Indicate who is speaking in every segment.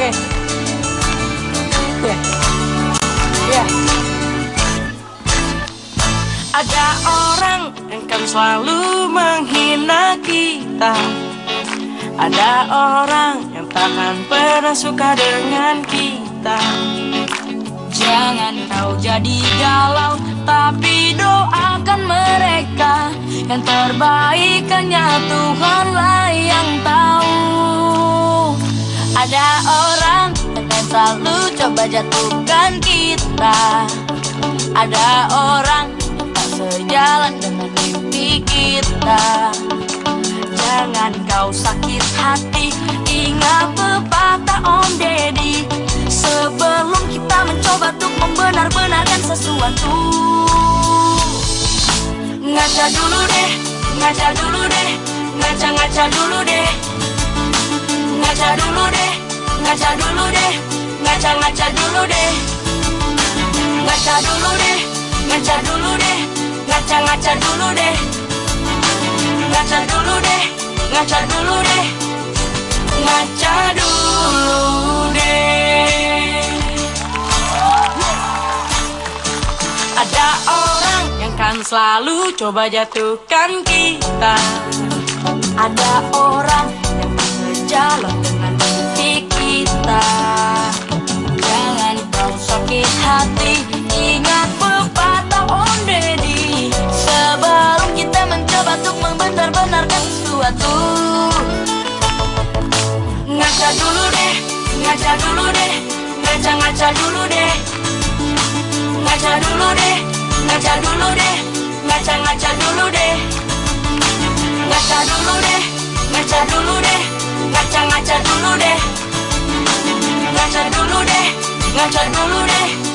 Speaker 1: Oke. Ya. Ya. Ada orang yang kan selalu menghina kita Ada orang yang takkan pernah suka dengan kita
Speaker 2: Jangan kau jadi galau Tapi doakan mereka Yang terbaik hanya Tuhanlah coba jatuhkan kita. Ada orang tak sejalan dengan mimpi kita. Jangan kau sakit hati Ingat pepatah Om Deddy. Sebelum kita mencoba untuk membenar-benarkan sesuatu.
Speaker 1: Ngaca dulu deh, ngaca dulu deh Ngaca-ngaca dulu deh. Ngaca dulu deh, ngaca dulu deh Ngaca-ngaca dulu deh. Ngaca dulu deh, ngaca dulu deh. Ngaca-ngaca dulu deh. Ngaca dulu deh, ngaca dulu deh. Ngaca dulu deh. Ada orang yang kan selalu coba jatuhkan kita.
Speaker 2: Ada orang
Speaker 1: ngaca dulu deh Ngaca-ngaca dulu deh. Ngaca dulu deh, ngaca dulu deh Ngaca-ngaca dulu deh. Ngaca dulu deh, ngaca dulu deh Ngaca-ngaca dulu deh. Ngaca dulu deh, ngaca dulu deh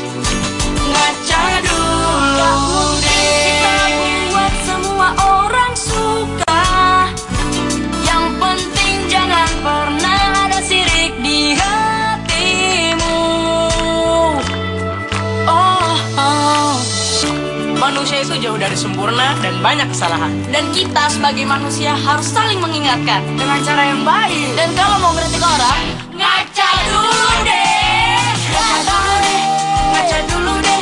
Speaker 1: Manusia itu jauh dari sempurna dan banyak kesalahan
Speaker 2: Dan kita sebagai manusia harus saling mengingatkan
Speaker 1: Dengan cara yang baik
Speaker 2: Dan kalau mau kritik orang Ngaca dulu deh
Speaker 1: Ngaca dulu deh, ngaca dulu deh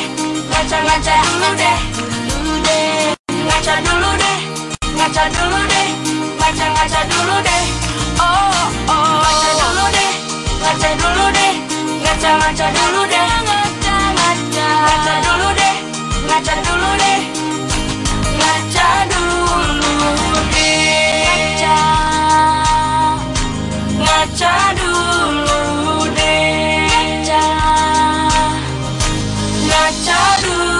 Speaker 1: Ngaca-ngaca dulu deh
Speaker 2: Dulu deh
Speaker 1: Ngaca dulu deh, ngaca dulu deh Ngaca-ngaca dulu deh
Speaker 2: Oh, oh
Speaker 1: Ngaca dulu deh, ngaca dulu deh Ngaca-ngaca dulu deh
Speaker 2: Ngaca, ngaca
Speaker 1: Ngaca dulu deh, ngaca dulu engatilhado